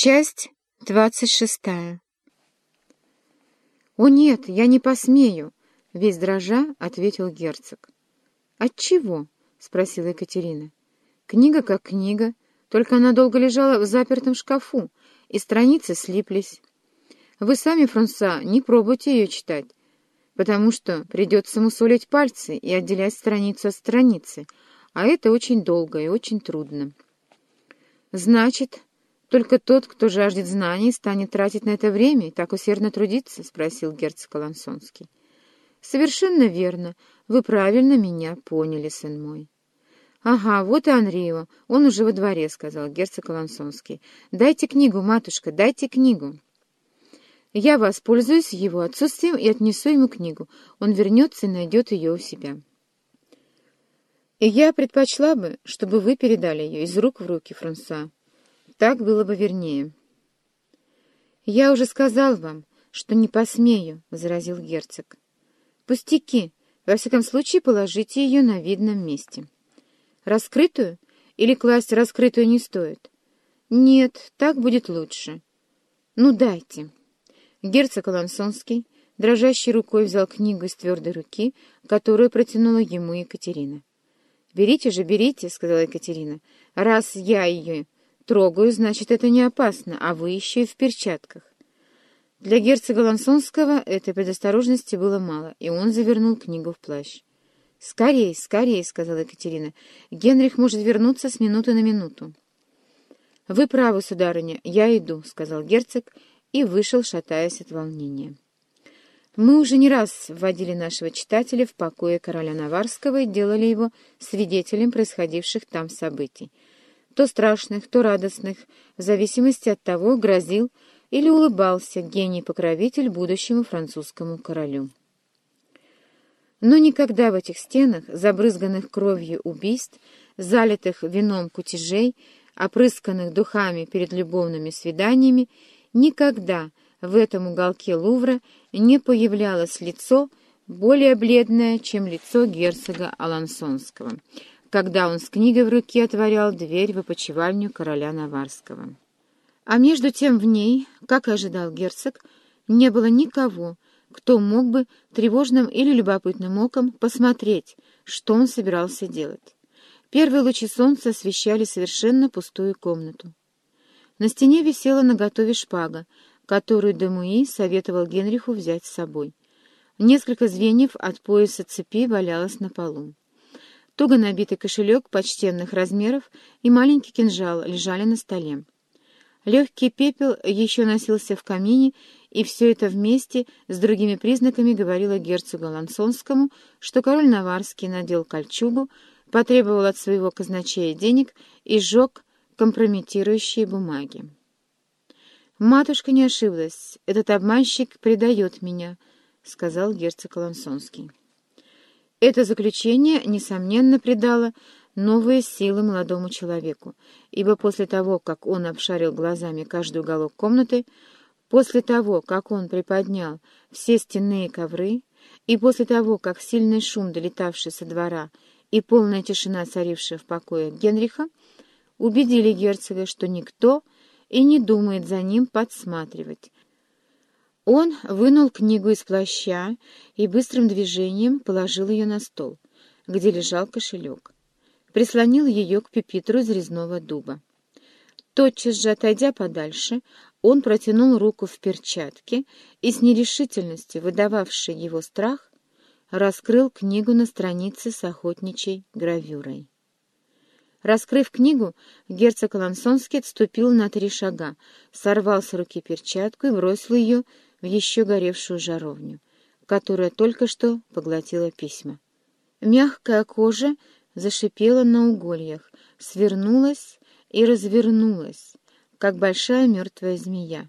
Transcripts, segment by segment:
Часть двадцать шестая. «О нет, я не посмею!» — весь дрожа ответил герцог. «Отчего?» — спросила Екатерина. «Книга как книга, только она долго лежала в запертом шкафу, и страницы слиплись. Вы сами, Фрунса, не пробуйте ее читать, потому что придется мусолить пальцы и отделять страницу от страницы, а это очень долго и очень трудно». «Значит, только тот, кто жаждет знаний, станет тратить на это время и так усердно трудиться?» — спросил герцог Алансонский. «Совершенно верно. Вы правильно меня поняли, сын мой». «Ага, вот и Анрио. Он уже во дворе», — сказал герцог Алансонский. «Дайте книгу, матушка, дайте книгу». «Я воспользуюсь его отсутствием и отнесу ему книгу. Он вернется и найдет ее у себя». «И я предпочла бы, чтобы вы передали ее из рук в руки, Франсуа. Так было бы вернее. «Я уже сказал вам, что не посмею», — возразил герцог. «Пустяки. Во всяком случае, положите ее на видном месте». «Раскрытую? Или класть раскрытую не стоит?» «Нет, так будет лучше». «Ну, дайте». Герцог Алансонский дрожащей рукой взял книгу из твердой руки, которую протянула ему Екатерина. «Берите же, берите», — сказала Екатерина, — «раз я ее Трогаю, значит, это не опасно, а вы еще и в перчатках. Для герцога Лансонского этой предосторожности было мало, и он завернул книгу в плащ. «Скорей, скорей», — сказала Екатерина. «Генрих может вернуться с минуты на минуту». «Вы правы, сударыня, я иду», — сказал герцог и вышел, шатаясь от волнения. Мы уже не раз вводили нашего читателя в покое короля Наварского и делали его свидетелем происходивших там событий то страшных, то радостных, в зависимости от того, грозил или улыбался гений-покровитель будущему французскому королю. Но никогда в этих стенах, забрызганных кровью убийств, залитых вином кутежей, опрысканных духами перед любовными свиданиями, никогда в этом уголке Лувра не появлялось лицо, более бледное, чем лицо герцога Алансонского — когда он с книгой в руке отворял дверь в опочивальню короля Наварского. А между тем в ней, как и ожидал герцог, не было никого, кто мог бы тревожным или любопытным оком посмотреть, что он собирался делать. Первые лучи солнца освещали совершенно пустую комнату. На стене висела наготове шпага, которую Демуи советовал Генриху взять с собой. Несколько звеньев от пояса цепи валялось на полу. Туго набитый кошелек почтенных размеров и маленький кинжал лежали на столе. Легкий пепел еще носился в камине, и все это вместе с другими признаками говорило герцогу Лансонскому, что король Наварский надел кольчугу, потребовал от своего казначея денег и сжег компрометирующие бумаги. «Матушка не ошиблась. Этот обманщик предает меня», — сказал герцог Лансонский. Это заключение, несомненно, придало новые силы молодому человеку, ибо после того, как он обшарил глазами каждый уголок комнаты, после того, как он приподнял все стенные ковры, и после того, как сильный шум, долетавший со двора, и полная тишина, царившая в покое Генриха, убедили герцога, что никто и не думает за ним подсматривать, он вынул книгу из плаща и быстрым движением положил ее на стол, где лежал кошелек. Прислонил ее к пепитру из резного дуба. Тотчас же, отойдя подальше, он протянул руку в перчатке и с нерешительностью, выдававшей его страх, раскрыл книгу на странице с охотничьей гравюрой. Раскрыв книгу, герцог Лансонский отступил на три шага, сорвал с руки перчатку и бросил ее в еще горевшую жаровню, которая только что поглотила письма. Мягкая кожа зашипела на угольях, свернулась и развернулась, как большая мертвая змея,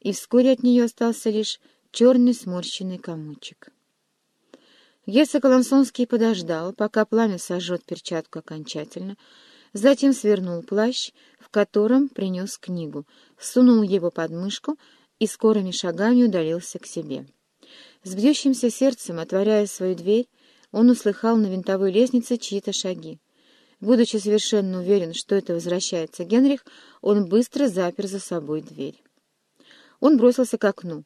и вскоре от нее остался лишь черный сморщенный комочек. Герцог Лансонский подождал, пока пламя сожжет перчатку окончательно, затем свернул плащ, в котором принес книгу, сунул его под мышку и скорыми шагами удалился к себе. С бьющимся сердцем, отворяя свою дверь, он услыхал на винтовой лестнице чьи-то шаги. Будучи совершенно уверен, что это возвращается Генрих, он быстро запер за собой дверь. Он бросился к окну,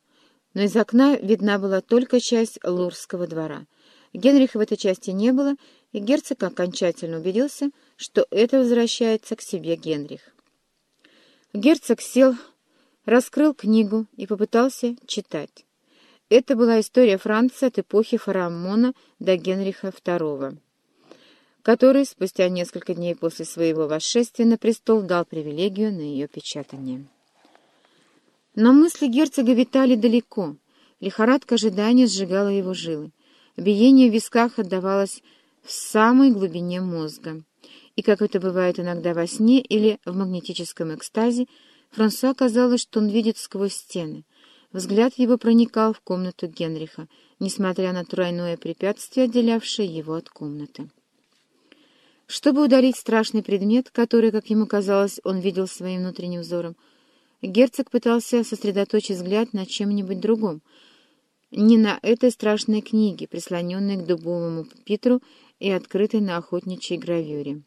но из окна видна была только часть Лурского двора. Генриха в этой части не было, и герцог окончательно убедился, что это возвращается к себе Генрих. Герцог сел, раскрыл книгу и попытался читать. Это была история Франции от эпохи Фарамона до Генриха II который спустя несколько дней после своего восшествия на престол дал привилегию на ее печатание. Но мысли герцога витали далеко, лихорадка ожидания сжигала его жилы, биение в висках отдавалось в самой глубине мозга, и, как это бывает иногда во сне или в магнетическом экстазе, Франсуа казалось, что он видит сквозь стены. Взгляд его проникал в комнату Генриха, несмотря на тройное препятствие, отделявшее его от комнаты. Чтобы удалить страшный предмет, который, как ему казалось, он видел своим внутренним взором, герцог пытался сосредоточить взгляд на чем-нибудь другом, не на этой страшной книге, прислоненной к дубовому пупитру и открытой на охотничьей гравюре.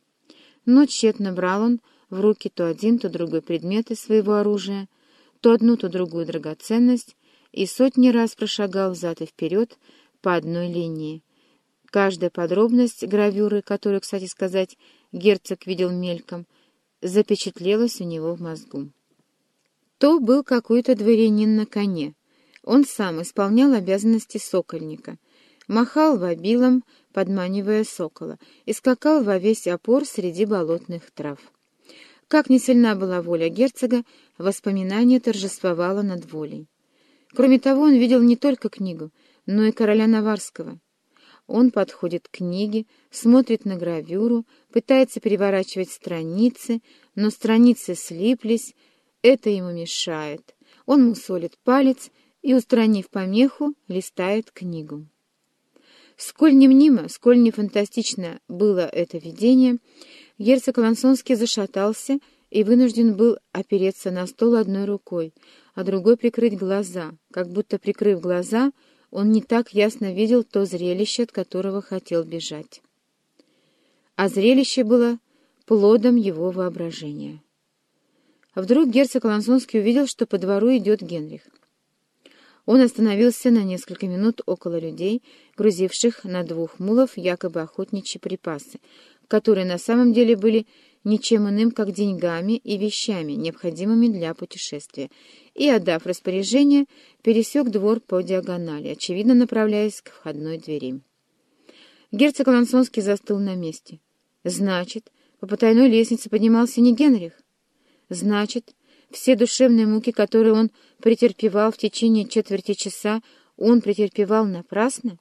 Но тщетно брал он в руки то один, то другой предмет из своего оружия, то одну, то другую драгоценность, и сотни раз прошагал взад и вперед по одной линии, Каждая подробность гравюры, которую, кстати сказать, герцог видел мельком, запечатлелась у него в мозгу. То был какой-то дворянин на коне. Он сам исполнял обязанности сокольника, махал вобилом, подманивая сокола, и скакал во весь опор среди болотных трав. Как не сильна была воля герцога, воспоминание торжествовало над волей. Кроме того, он видел не только книгу, но и короля Наварского — он подходит к книге, смотрит на гравюру, пытается переворачивать страницы, но страницы слиплись, это ему мешает. Он мусолит палец и, устранив помеху, листает книгу. Сколь не мнимо, сколь не фантастично было это видение, герцог Лансонский зашатался и вынужден был опереться на стол одной рукой, а другой прикрыть глаза, как будто, прикрыв глаза, он не так ясно видел то зрелище, от которого хотел бежать. А зрелище было плодом его воображения. А вдруг герцог Лансонский увидел, что по двору идет Генрих. Он остановился на несколько минут около людей, грузивших на двух мулов якобы охотничьи припасы, которые на самом деле были ничем иным, как деньгами и вещами, необходимыми для путешествия, и, отдав распоряжение, пересек двор по диагонали, очевидно направляясь к входной двери. Герцог Лансонский застыл на месте. Значит, по потайной лестнице поднимался не Генрих. Значит, все душевные муки, которые он претерпевал в течение четверти часа, он претерпевал напрасно?